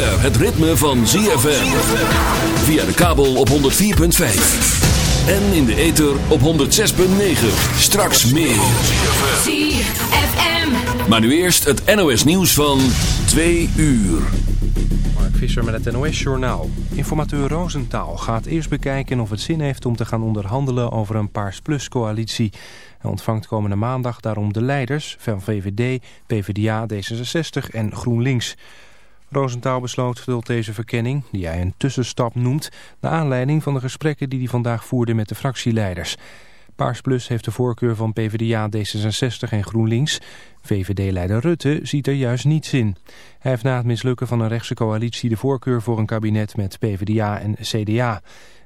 het ritme van ZFM. Via de kabel op 104.5. En in de ether op 106.9. Straks meer. ZFM. Maar nu eerst het NOS nieuws van 2 uur. Mark Visser met het NOS Journaal. Informateur Roosentaal gaat eerst bekijken of het zin heeft om te gaan onderhandelen over een Paars Plus coalitie. Hij ontvangt komende maandag daarom de leiders van VVD, PvdA, D66 en GroenLinks. Roosentaal besloot tot deze verkenning, die hij een tussenstap noemt... naar aanleiding van de gesprekken die hij vandaag voerde met de fractieleiders. Paars Plus heeft de voorkeur van PvdA, D66 en GroenLinks. VVD-leider Rutte ziet er juist niets in. Hij heeft na het mislukken van een rechtse coalitie de voorkeur voor een kabinet met PvdA en CDA...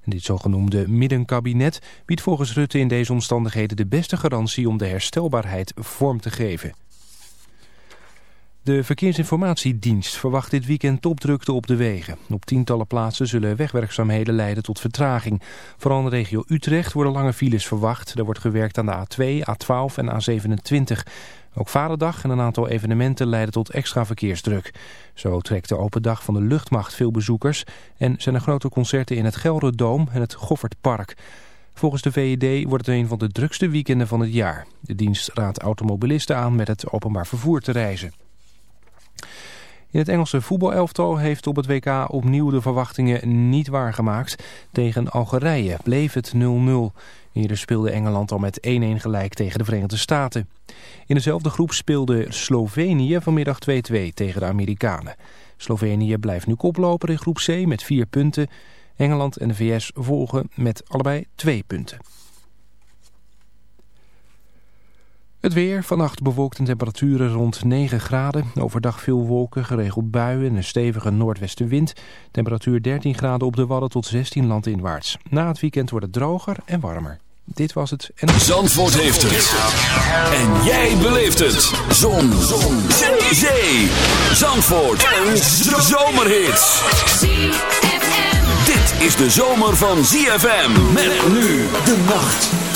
Dit zogenoemde middenkabinet biedt volgens Rutte in deze omstandigheden de beste garantie om de herstelbaarheid vorm te geven. De Verkeersinformatiedienst verwacht dit weekend topdrukte op de wegen. Op tientallen plaatsen zullen wegwerkzaamheden leiden tot vertraging. Vooral in de regio Utrecht worden lange files verwacht. Er wordt gewerkt aan de A2, A12 en A27. Ook Vaderdag en een aantal evenementen leiden tot extra verkeersdruk. Zo trekt de open dag van de luchtmacht veel bezoekers... en zijn er grote concerten in het Gelderdoom en het Goffertpark. Volgens de VED wordt het een van de drukste weekenden van het jaar. De dienst raadt automobilisten aan met het openbaar vervoer te reizen. In het Engelse voetbalelftal heeft op het WK opnieuw de verwachtingen niet waargemaakt. Tegen Algerije bleef het 0-0. Eerder speelde Engeland al met 1-1 gelijk tegen de Verenigde Staten. In dezelfde groep speelde Slovenië vanmiddag 2-2 tegen de Amerikanen. Slovenië blijft nu koploper in groep C met 4 punten. Engeland en de VS volgen met allebei 2 punten. Het weer, vannacht bewolkt en temperaturen rond 9 graden. Overdag veel wolken, geregeld buien en een stevige noordwestenwind. Temperatuur 13 graden op de Wadden tot 16 landinwaarts. Na het weekend wordt het droger en warmer. Dit was het. En... Zandvoort heeft het. En jij beleeft het. Zon. Zon. Zee. Zandvoort. Een zomerhit. Dit is de zomer van ZFM. Met nu de nacht.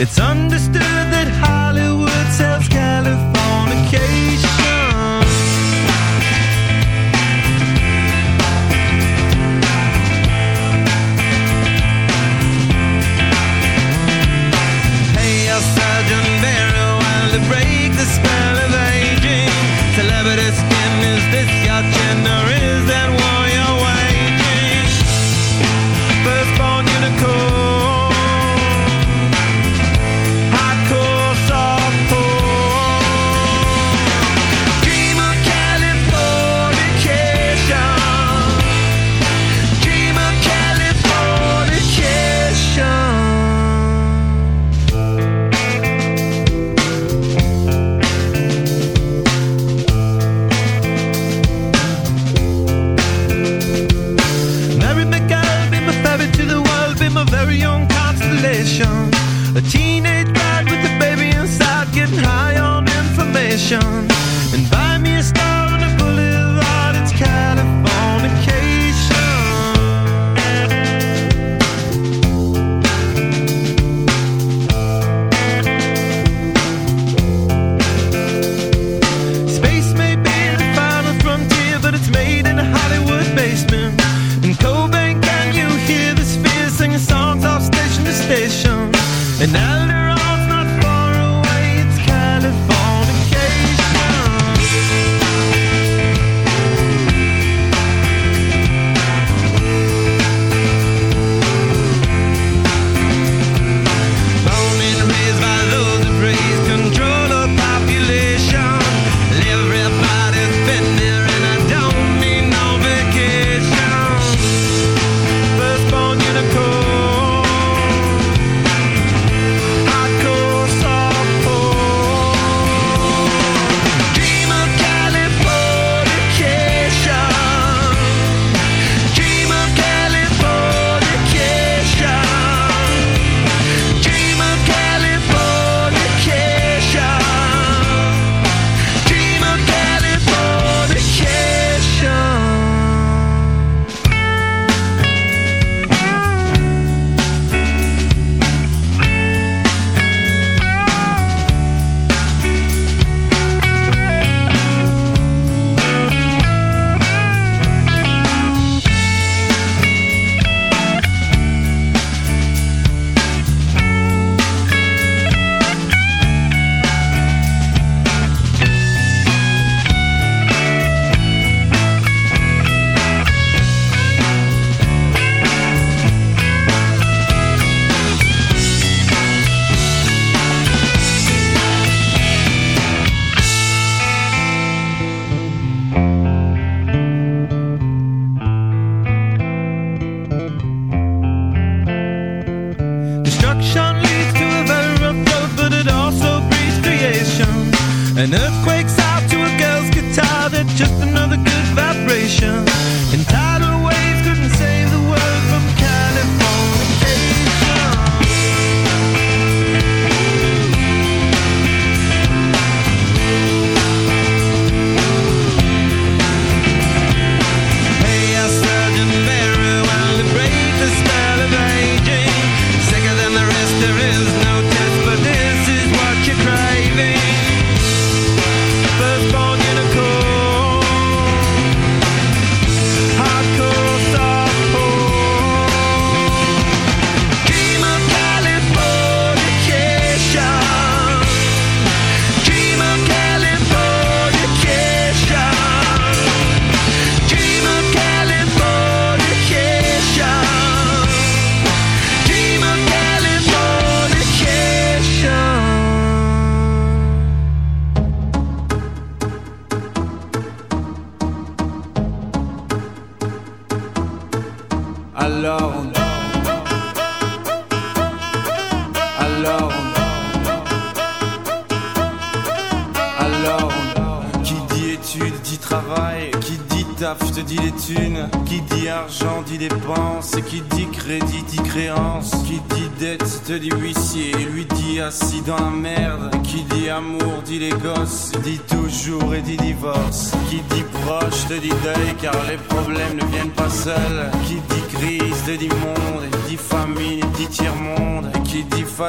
It's understood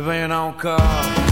bem eu não corro.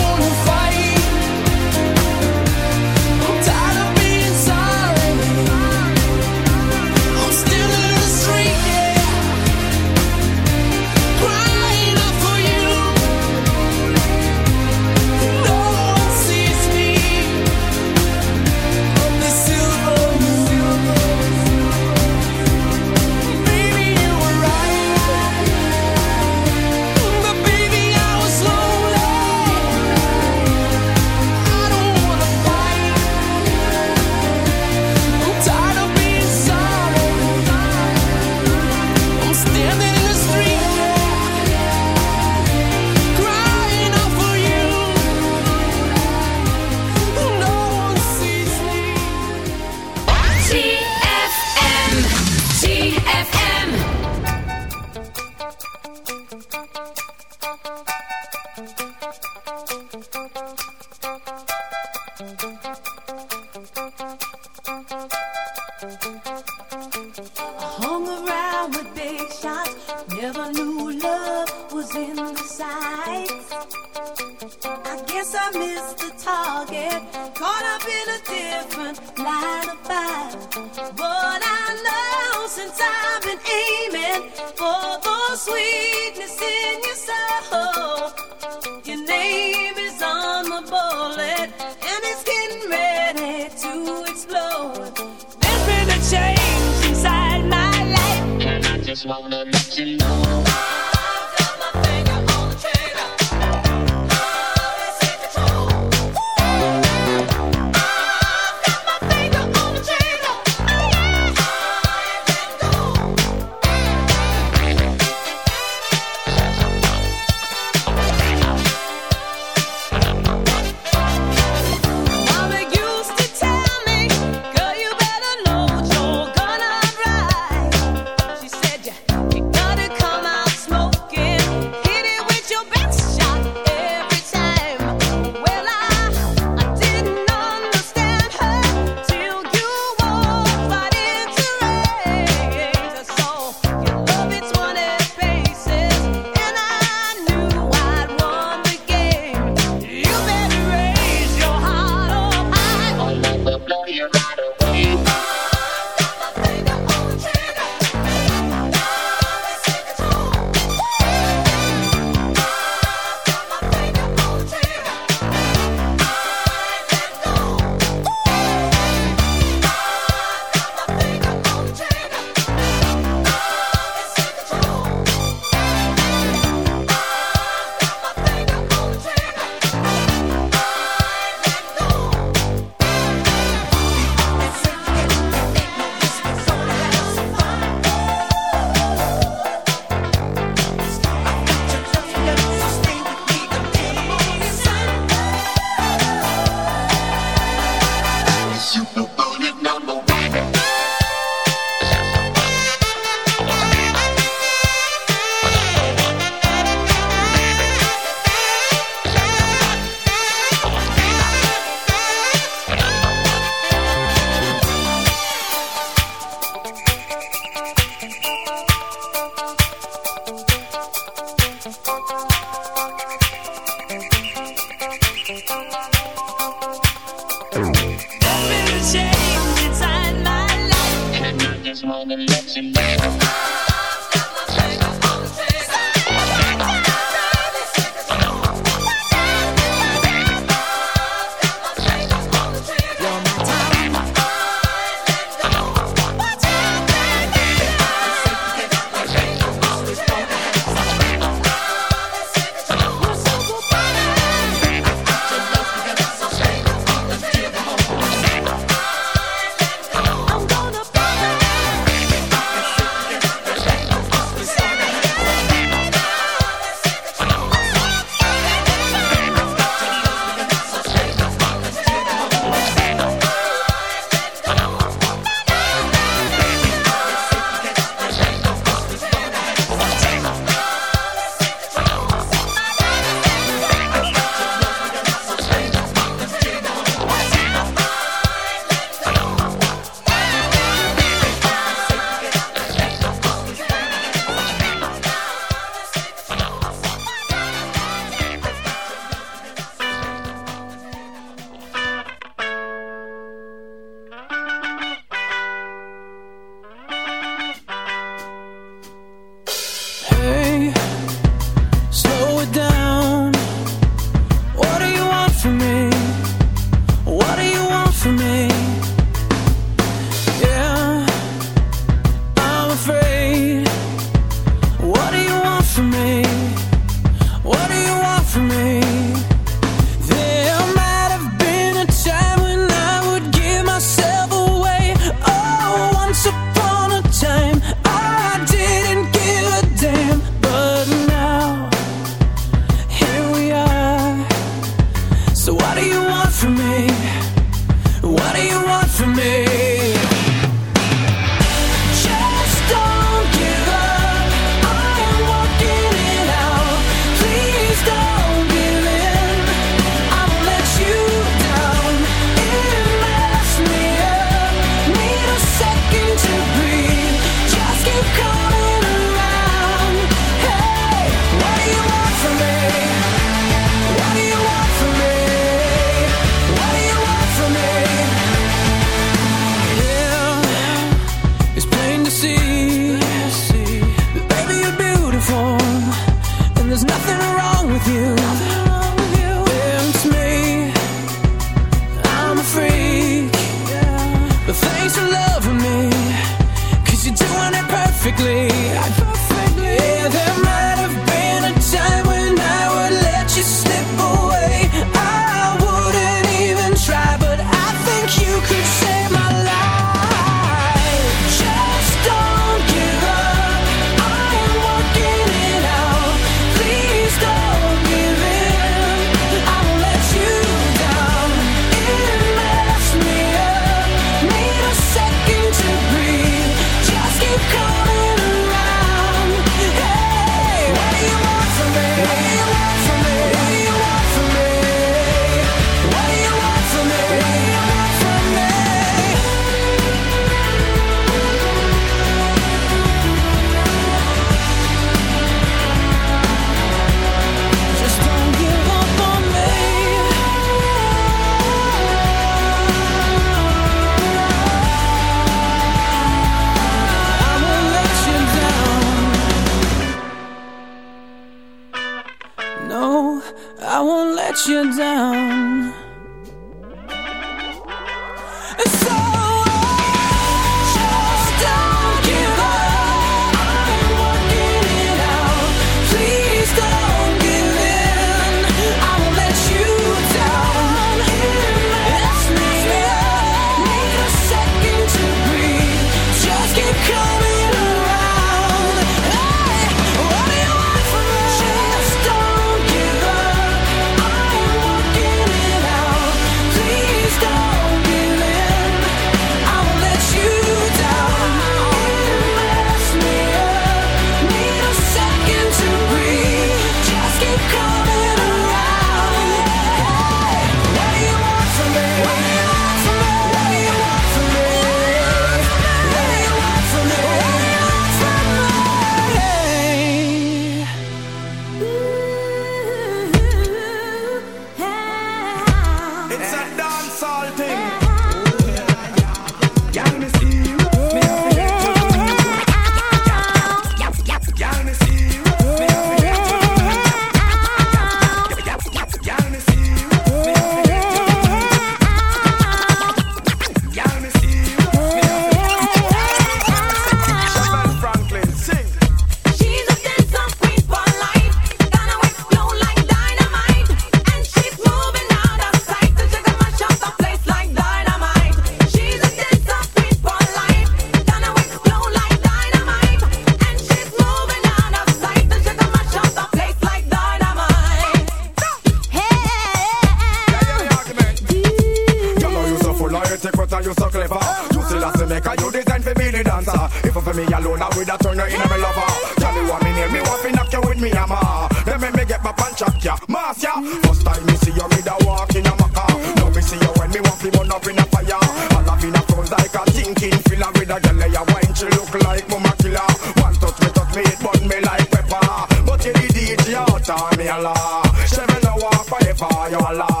class, yeah. First time me see you, me da walk in a maca. Now me see you when me want to burn up in a fire. All up in a front like a thinking filler with a girl ya wine. She look like mama killer. One touch me, touch me, it burn me like pepper. But you the DJ, you turn me a la. Seven hour forever, you a la.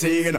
seen